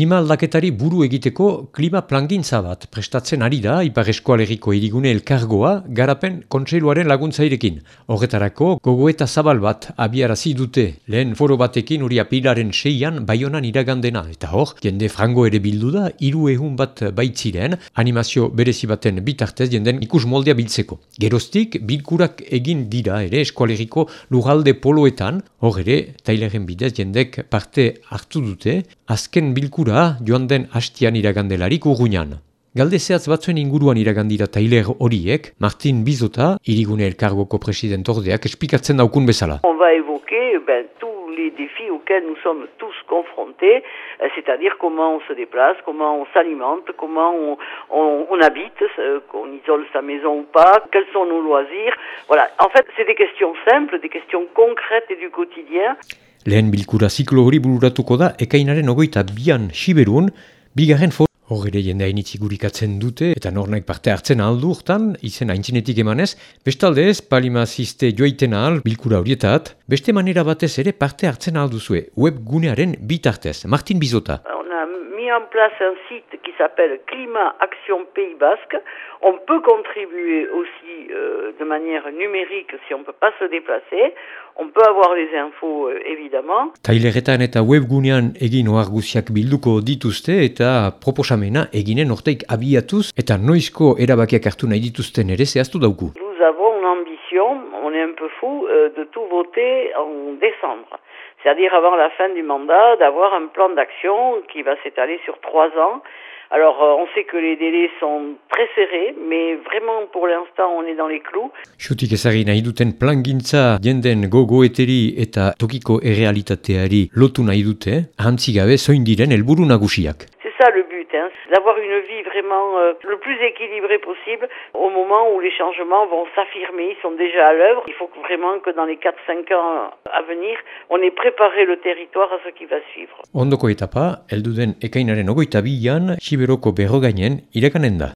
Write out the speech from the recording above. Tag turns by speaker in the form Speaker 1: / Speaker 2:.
Speaker 1: Klima aldaketari buru egiteko klima plangintza bat prestatzen ari da Ipar Eskualeriko irigune elkargoa garapen kontseiluaren laguntzairekin. Horretarako gogoeta zabal bat abiarazi dute lehen foro batekin uri apilaren seian baionan iragandena. Eta hor, jende frango ere bildu da, iru egun bat baitziren animazio berezi baten bitartez jenden ikus moldea biltzeko. Geroztik, bilkurak egin dira ere eskualeriko lugalde poloetan, hor ere, taileren bidez jendek parte hartu dute, azken bilku
Speaker 2: On va évoquer ben, tous les défis auxquels nous sommes tous confrontés, euh, c'est-à-dire comment on se déplace, comment on s'alimente, comment on, on, on habite, euh, qu'on isole sa maison ou pas, quels sont nos loisirs. Voilà, en fait, c'est des questions simples, des questions concrètes et du quotidien.
Speaker 1: Lehen bilkura ziklo hori bururatuko da ekainaren ogoita bian siberun, bigarren for... Horre jendea initzi gurikatzen dute eta nornaik parte hartzen aldu urtan, izen haintzinetik emanez, bestalde ez palimaziste joaiten ahal bilkura horietat, beste manera batez ere parte hartzen alduzue, webgunearen bitartez. Martin Bizota.
Speaker 2: Mis en place un site qui s'appelle Climat Action Pays Basque. On peut contribuer aussi euh, de manière numérique si on ne peut pas se déplacer. On peut avoir les infos, euh, évidemment.
Speaker 1: Taileretan eta webgunean egin oarguziak bilduko dituzte eta proposamena eginen orteik abiatuz eta noizko erabakiak hartu nahi dituzten ere zehaztu dauku.
Speaker 2: Nous avons une ambition, on est un peu fou, euh, de tout voter en décembre. C'est-à-dire avant la fin du mandat, d'avoir un plan d'action qui va s'étaler sur trois ans Alors, euh, on sait que les délais sont très serrés, mais vraiment, pour l'instant, on est dans les clous.
Speaker 1: Xutik ezagin nahi duten plangintza jenden gogoeteri eta tokiko errealitateari lotu nahi dute, ahantzi gabe zoin diren helburu nagusiak.
Speaker 2: Ça le but, hein, d'avoir une vie vraiment euh, le plus équilibrée possible au moment où les changements vont s'affirmer, ils sont déjà à l'œuvre. Il faut vraiment que dans les 4-5 ans à venir, on ait préparé le territoire à ce qui va suivre.